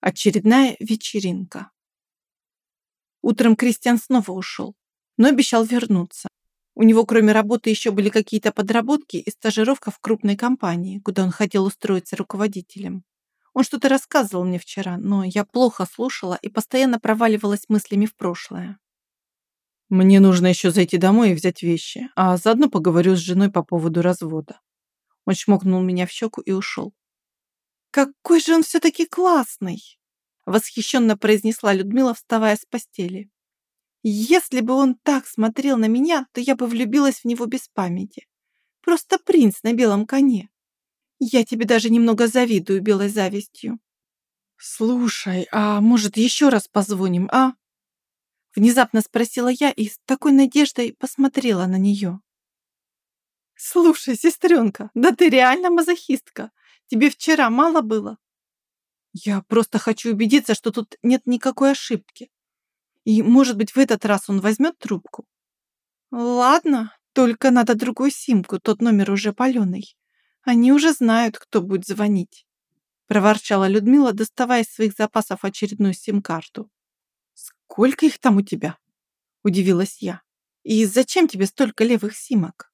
Очередная вечеринка. Утром Кристиан снова ушел, но обещал вернуться. У него кроме работы еще были какие-то подработки и стажировка в крупной компании, куда он хотел устроиться руководителем. Он что-то рассказывал мне вчера, но я плохо слушала и постоянно проваливалась мыслями в прошлое. Мне нужно еще зайти домой и взять вещи, а заодно поговорю с женой по поводу развода. Он чмокнул меня в щеку и ушел. «Какой же он все-таки классный!» Восхищенно произнесла Людмила, вставая с постели. «Если бы он так смотрел на меня, то я бы влюбилась в него без памяти. Просто принц на белом коне. Я тебе даже немного завидую белой завистью». «Слушай, а может еще раз позвоним, а?» Внезапно спросила я и с такой надеждой посмотрела на нее. «Слушай, сестренка, да ты реально мазохистка. Тебе вчера мало было?» «Я просто хочу убедиться, что тут нет никакой ошибки. И, может быть, в этот раз он возьмет трубку?» «Ладно, только надо другую симку, тот номер уже паленый. Они уже знают, кто будет звонить», проворчала Людмила, доставая из своих запасов очередную сим-карту. «Сколько их там у тебя?» удивилась я. «И зачем тебе столько левых симок?»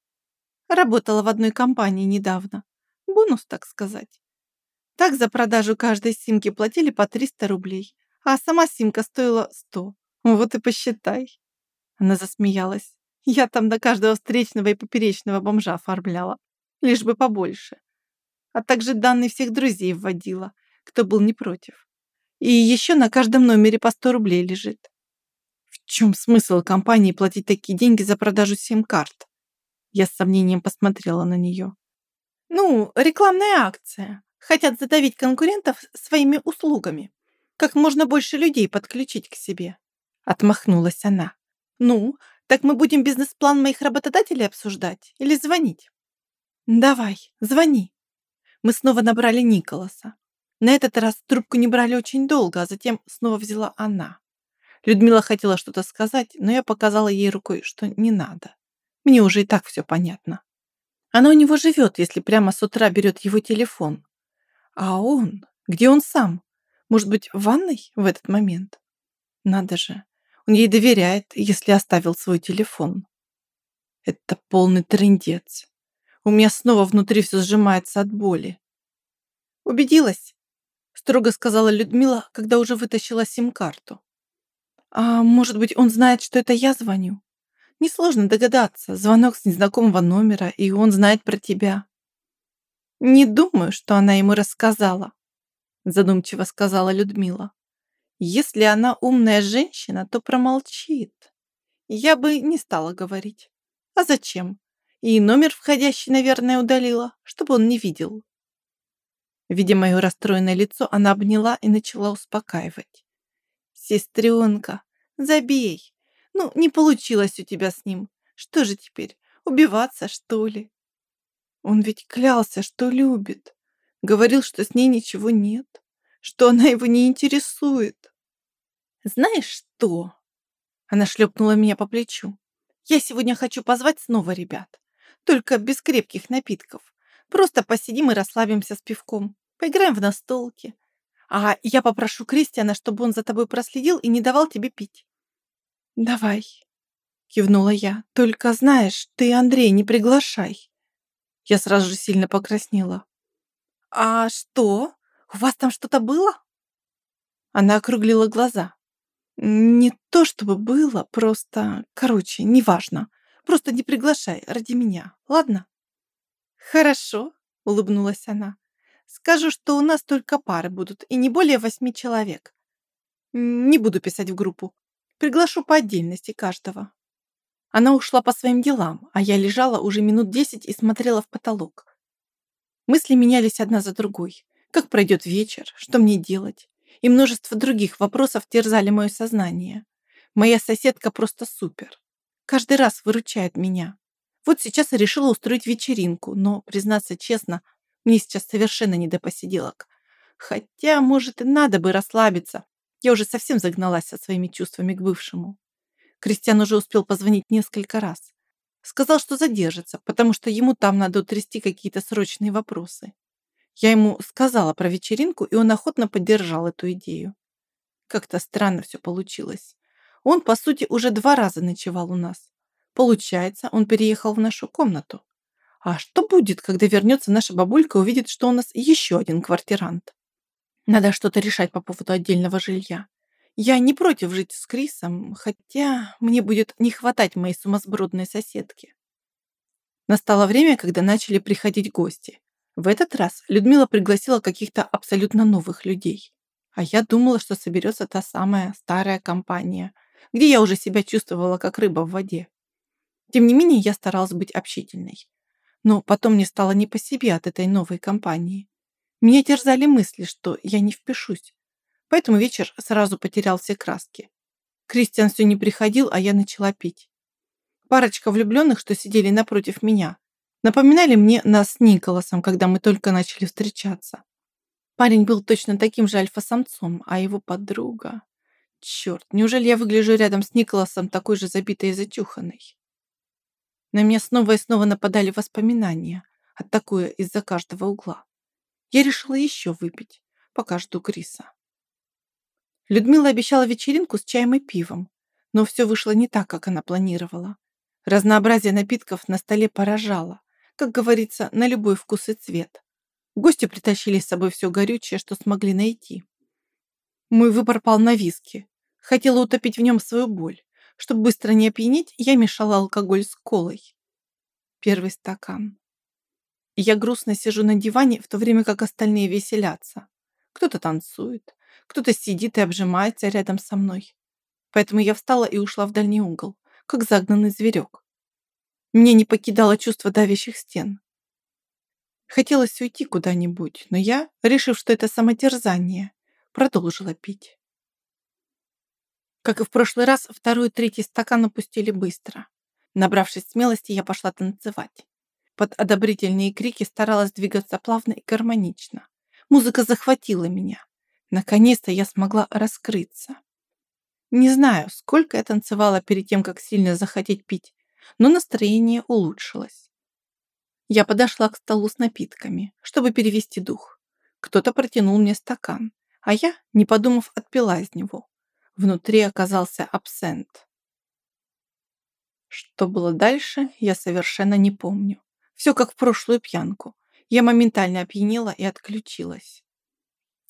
Работала в одной компании недавно. Бонус, так сказать. Так за продажу каждой симки платили по 300 рублей, а сама симка стоила 100. Вот и посчитай. Она засмеялась. Я там до каждого встречного и поперечного бомжа оформляла. Лишь бы побольше. А также данные всех друзей вводила, кто был не против. И еще на каждом номере по 100 рублей лежит. В чем смысл компании платить такие деньги за продажу сим-карт? Я с сомнением посмотрела на нее. Ну, рекламная акция. Хотят задавить конкурентов своими услугами. Как можно больше людей подключить к себе. Отмахнулась она. Ну, так мы будем бизнес-план моих работодателей обсуждать или звонить? Давай, звони. Мы снова набрали Николаса. На этот раз трубку не брали очень долго, а затем снова взяла она. Людмила хотела что-то сказать, но я показала ей рукой, что не надо. Мне уже и так все понятно. Она у него живет, если прямо с утра берет его телефон. А он? Где он сам? Может быть, в ванной в этот момент? Надо же. Он ей доверяет, если оставил свой телефон. Это полный трындец. У меня снова внутри все сжимается от боли. Убедилась? Строго сказала Людмила, когда уже вытащила сим-карту. А может быть, он знает, что это я звоню? Несложно догадаться. Звонок с незнакомого номера, и он знает про тебя. Не думаю, что она ему рассказала, задумчиво сказала Людмила. Если она умная женщина, то промолчит. Я бы не стала говорить. А зачем? И номер входящий, наверное, удалила, чтобы он не видел. Видя мое расстроенное лицо, она обняла и начала успокаивать. «Сестренка, забей. Ну, не получилось у тебя с ним. Что же теперь, убиваться, что ли? Он ведь клялся, что любит. Говорил, что с ней ничего нет, что она его не интересует. Знаешь что? Она шлепнула меня по плечу. Я сегодня хочу позвать снова ребят. Только без крепких напитков. Просто посидим и расслабимся с пивком. Поиграем в настолки. А я попрошу Кристиана, чтобы он за тобой проследил и не давал тебе пить. «Давай», — кивнула я. «Только знаешь, ты Андрей не приглашай». Я сразу же сильно покраснела. «А что? У вас там что-то было?» Она округлила глаза. «Не то чтобы было, просто... Короче, неважно. Просто не приглашай ради меня, ладно?» «Хорошо», — улыбнулась она. «Скажу, что у нас только пары будут, и не более восьми человек. Не буду писать в группу. Приглашу по отдельности каждого». Она ушла по своим делам, а я лежала уже минут десять и смотрела в потолок. Мысли менялись одна за другой. Как пройдет вечер? Что мне делать? И множество других вопросов терзали мое сознание. Моя соседка просто супер. Каждый раз выручает меня. Вот сейчас я решила устроить вечеринку, но, признаться честно, мне сейчас совершенно не до посиделок. Хотя, может, и надо бы расслабиться, я уже совсем загналась со своими чувствами к бывшему. Кристиан уже успел позвонить несколько раз. Сказал, что задержится, потому что ему там надо утрясти какие-то срочные вопросы. Я ему сказала про вечеринку, и он охотно поддержал эту идею. Как-то странно все получилось. Он, по сути, уже два раза ночевал у нас. Получается, он переехал в нашу комнату. А что будет, когда вернется наша бабулька и увидит, что у нас еще один квартирант? Надо что-то решать по поводу отдельного жилья. Я не против жить с Крисом, хотя мне будет не хватать моей сумасбродной соседки. Настало время, когда начали приходить гости. В этот раз Людмила пригласила каких-то абсолютно новых людей. А я думала, что соберется та самая старая компания, где я уже себя чувствовала как рыба в воде. Тем не менее, я старалась быть общительной. Но потом мне стало не по себе от этой новой компании. Меня терзали мысли, что я не впишусь. Поэтому вечер сразу потерял все краски. Кристиан все не приходил, а я начала пить. Парочка влюбленных, что сидели напротив меня, напоминали мне нас с Николасом, когда мы только начали встречаться. Парень был точно таким же альфа-самцом, а его подруга... Черт, неужели я выгляжу рядом с Николасом такой же забитой и зачуханной? На меня снова и снова нападали воспоминания, атакуя из-за каждого угла. Я решила еще выпить, пока жду Криса. Людмила обещала вечеринку с чаем и пивом, но все вышло не так, как она планировала. Разнообразие напитков на столе поражало, как говорится, на любой вкус и цвет. Гости притащили с собой все горючее, что смогли найти. Мой выбор пал на виски. Хотела утопить в нем свою боль. Чтобы быстро не опьянеть, я мешала алкоголь с колой. Первый стакан. Я грустно сижу на диване, в то время как остальные веселятся. Кто-то танцует, кто-то сидит и обжимается рядом со мной. Поэтому я встала и ушла в дальний угол, как загнанный зверек. Меня не покидало чувство давящих стен. Хотелось уйти куда-нибудь, но я, решив, что это самотерзание, продолжила пить. Как и в прошлый раз, второй и третий стакан опустили быстро. Набравшись смелости, я пошла танцевать. Под одобрительные крики старалась двигаться плавно и гармонично. Музыка захватила меня. Наконец-то я смогла раскрыться. Не знаю, сколько я танцевала перед тем, как сильно захотеть пить, но настроение улучшилось. Я подошла к столу с напитками, чтобы перевести дух. Кто-то протянул мне стакан, а я, не подумав, отпила из него. Внутри оказался абсент. Что было дальше, я совершенно не помню. Все как в прошлую пьянку. Я моментально опьянела и отключилась.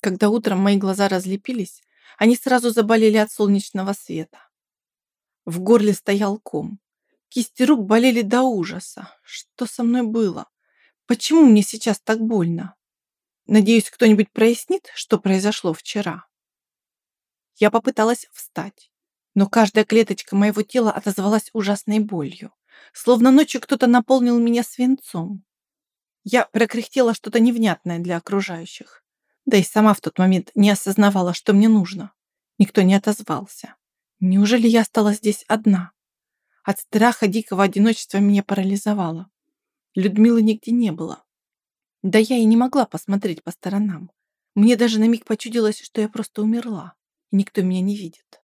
Когда утром мои глаза разлепились, они сразу заболели от солнечного света. В горле стоял ком. Кисти рук болели до ужаса. Что со мной было? Почему мне сейчас так больно? Надеюсь, кто-нибудь прояснит, что произошло вчера. Я попыталась встать, но каждая клеточка моего тела отозвалась ужасной болью, словно ночью кто-то наполнил меня свинцом. Я прокряхтела что-то невнятное для окружающих, да и сама в тот момент не осознавала, что мне нужно. Никто не отозвался. Неужели я осталась здесь одна? От страха дикого одиночества меня парализовало. Людмилы нигде не было. Да я и не могла посмотреть по сторонам. Мне даже на миг почудилось, что я просто умерла, и никто меня не видит.